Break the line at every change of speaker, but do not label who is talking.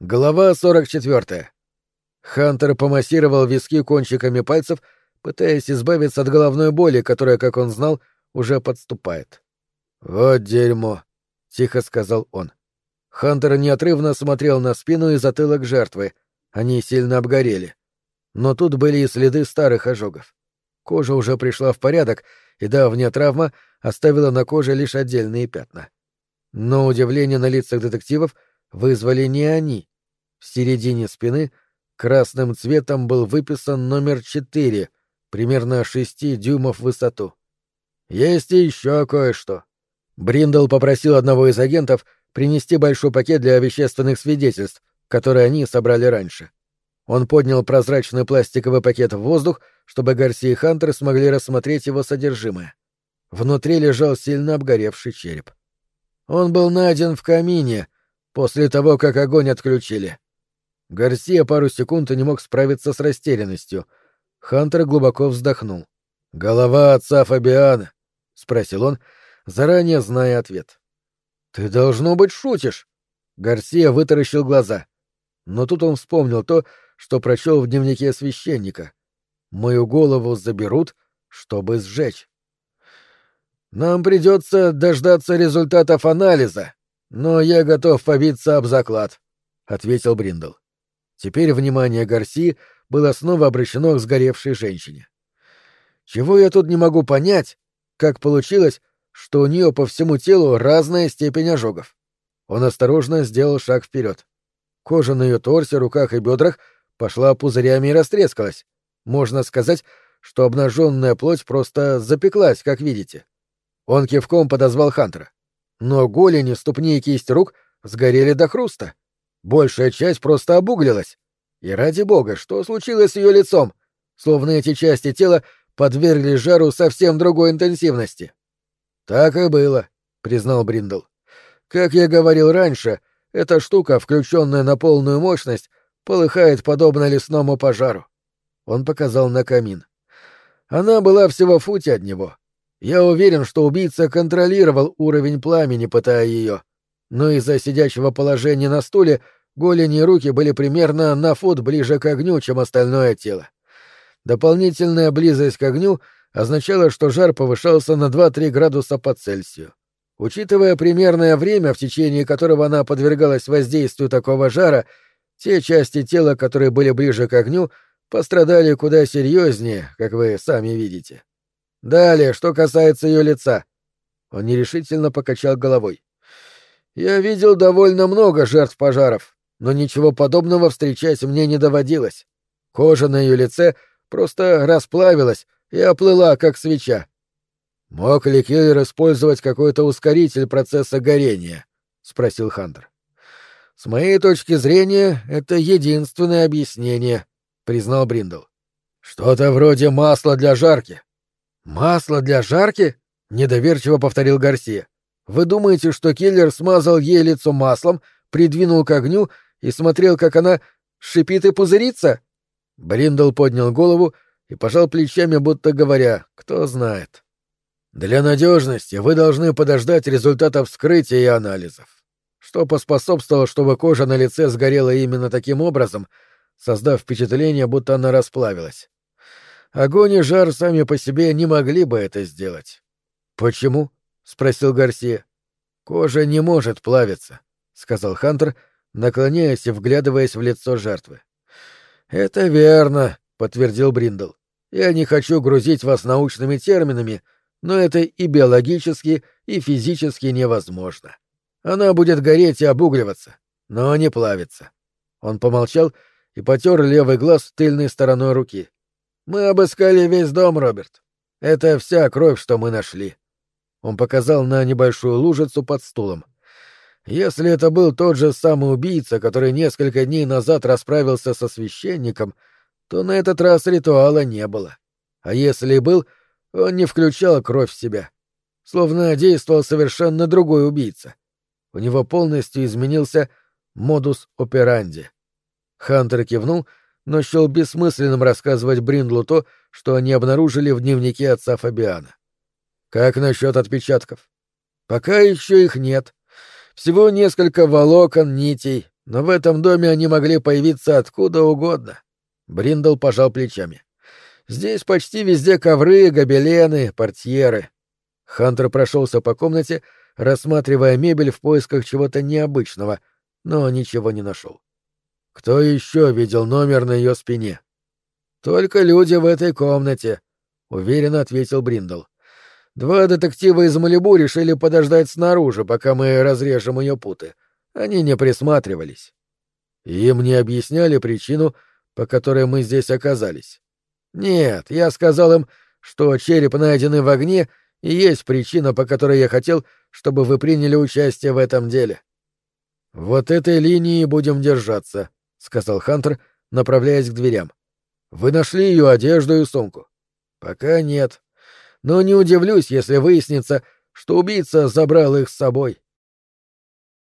Глава 44. Хантер помассировал виски кончиками пальцев, пытаясь избавиться от головной боли, которая, как он знал, уже подступает. «Вот дерьмо», — тихо сказал он. Хантер неотрывно смотрел на спину и затылок жертвы. Они сильно обгорели. Но тут были и следы старых ожогов. Кожа уже пришла в порядок, и давняя травма оставила на коже лишь отдельные пятна. Но удивление на лицах детективов — вызвали не они. В середине спины красным цветом был выписан номер четыре, примерно шести дюймов в высоту. Есть еще кое-что. Бриндл попросил одного из агентов принести большой пакет для вещественных свидетельств, которые они собрали раньше. Он поднял прозрачный пластиковый пакет в воздух, чтобы Гарси и Хантер смогли рассмотреть его содержимое. Внутри лежал сильно обгоревший череп. Он был найден в камине, после того, как огонь отключили. Гарсия пару секунд не мог справиться с растерянностью. Хантер глубоко вздохнул. «Голова отца Фабиана?» — спросил он, заранее зная ответ. «Ты, должно быть, шутишь!» Гарсия вытаращил глаза. Но тут он вспомнил то, что прочел в дневнике священника. «Мою голову заберут, чтобы сжечь». «Нам придется дождаться результатов анализа», но я готов побиться об заклад, ответил Бриндл. Теперь внимание Гарси было снова обращено к сгоревшей женщине. Чего я тут не могу понять, как получилось, что у нее по всему телу разная степень ожогов. Он осторожно сделал шаг вперед. Кожа на ее торсе, руках и бедрах пошла пузырями и растрескалась. Можно сказать, что обнаженная плоть просто запеклась, как видите. Он кивком подозвал Хантера но голени, ступни и кисть рук сгорели до хруста. Большая часть просто обуглилась. И ради бога, что случилось с ее лицом? Словно эти части тела подвергли жару совсем другой интенсивности. Так и было, признал Бриндл. Как я говорил раньше, эта штука, включенная на полную мощность, полыхает подобно лесному пожару. Он показал на камин. Она была всего в футе от него. Я уверен, что убийца контролировал уровень пламени, пытая ее. Но из-за сидячего положения на стуле голени и руки были примерно на фут ближе к огню, чем остальное тело. Дополнительная близость к огню означала, что жар повышался на 2-3 градуса по Цельсию. Учитывая примерное время, в течение которого она подвергалась воздействию такого жара, те части тела, которые были ближе к огню, пострадали куда серьезнее, как вы сами видите. Далее, что касается ее лица. Он нерешительно покачал головой. Я видел довольно много жертв пожаров, но ничего подобного встречать мне не доводилось. Кожа на ее лице просто расплавилась и оплыла, как свеча. Мог ли киллер использовать какой-то ускоритель процесса горения? спросил Хантер. С моей точки зрения, это единственное объяснение, признал Бриндл. Что-то вроде масла для жарки. «Масло для жарки?» — недоверчиво повторил Гарсия. «Вы думаете, что киллер смазал ей лицо маслом, придвинул к огню и смотрел, как она шипит и пузырится?» Бриндл поднял голову и пожал плечами, будто говоря, кто знает. «Для надежности вы должны подождать результатов вскрытия и анализов. Что поспособствовало, чтобы кожа на лице сгорела именно таким образом, создав впечатление, будто она расплавилась. Огонь и жар сами по себе не могли бы это сделать. Почему? спросил Гарсия. Кожа не может плавиться, сказал Хантер, наклоняясь и вглядываясь в лицо жертвы. Это верно, подтвердил Бриндл. Я не хочу грузить вас научными терминами, но это и биологически, и физически невозможно. Она будет гореть и обугливаться, но не плавиться. Он помолчал и потер левый глаз тыльной стороной руки. Мы обыскали весь дом, Роберт. Это вся кровь, что мы нашли. Он показал на небольшую лужицу под стулом. Если это был тот же самый убийца, который несколько дней назад расправился со священником, то на этот раз ритуала не было. А если и был, он не включал кровь в себя. Словно действовал совершенно другой убийца. У него полностью изменился модус операнди. Хантер кивнул — но счел бессмысленным рассказывать Бриндлу то, что они обнаружили в дневнике отца Фабиана. «Как насчет отпечатков?» «Пока еще их нет. Всего несколько волокон, нитей, Но в этом доме они могли появиться откуда угодно. Бриндл пожал плечами. Здесь почти везде ковры, гобелены, портьеры. Хантер прошелся по комнате, рассматривая мебель в поисках чего-то необычного, но ничего не нашел. Кто еще видел номер на ее спине? Только люди в этой комнате, уверенно ответил Бриндл. Два детектива из Малибу решили подождать снаружи, пока мы разрежем ее путы. Они не присматривались. Им не объясняли причину, по которой мы здесь оказались. Нет, я сказал им, что череп найденный в огне и есть причина, по которой я хотел, чтобы вы приняли участие в этом деле. Вот этой линии будем держаться, сказал Хантер, направляясь к дверям. Вы нашли ее одежду и сумку? Пока нет. Но не удивлюсь, если выяснится, что убийца забрал их с собой.